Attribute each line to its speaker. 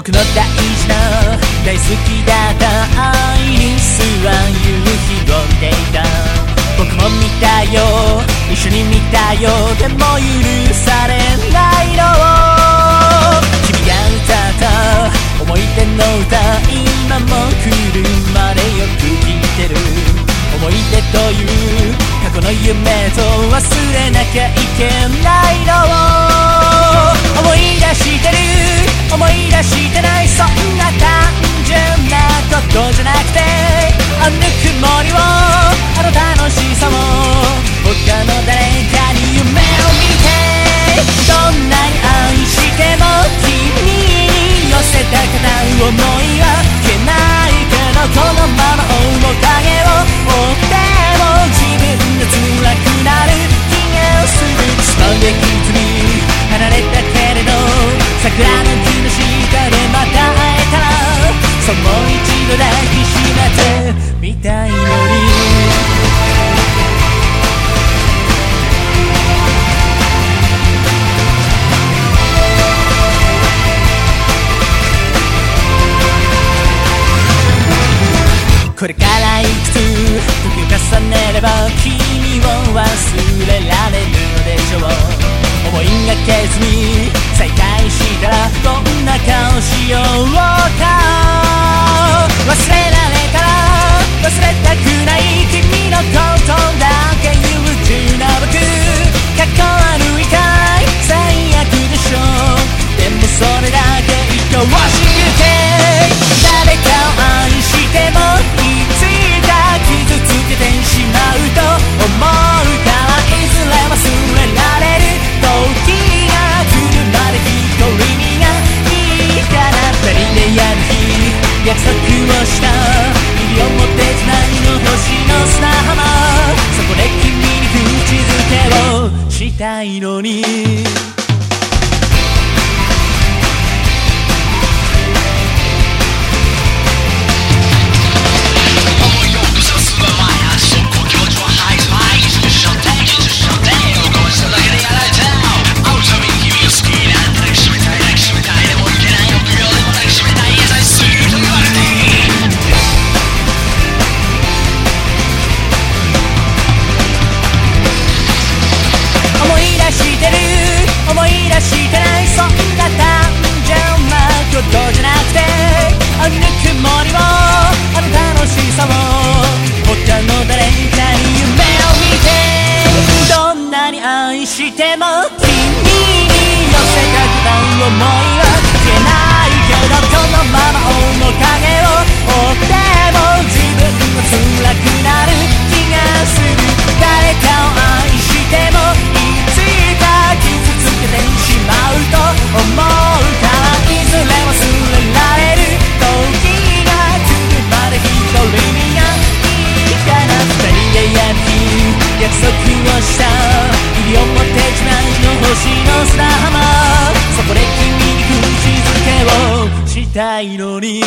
Speaker 1: 僕の大事な大好きだったアイスは夕日を見ていた。僕も見たよ。一緒に見たよ。でも許されないの。君が歌った思い出の歌今も車でよく聴いてる。思い出という過去の夢と忘れなきゃいけない。これからいくつ時を重ねれば君を忘れられるでしょう。思いがけずに星の砂浜。そこで君に口づけをしたいのに。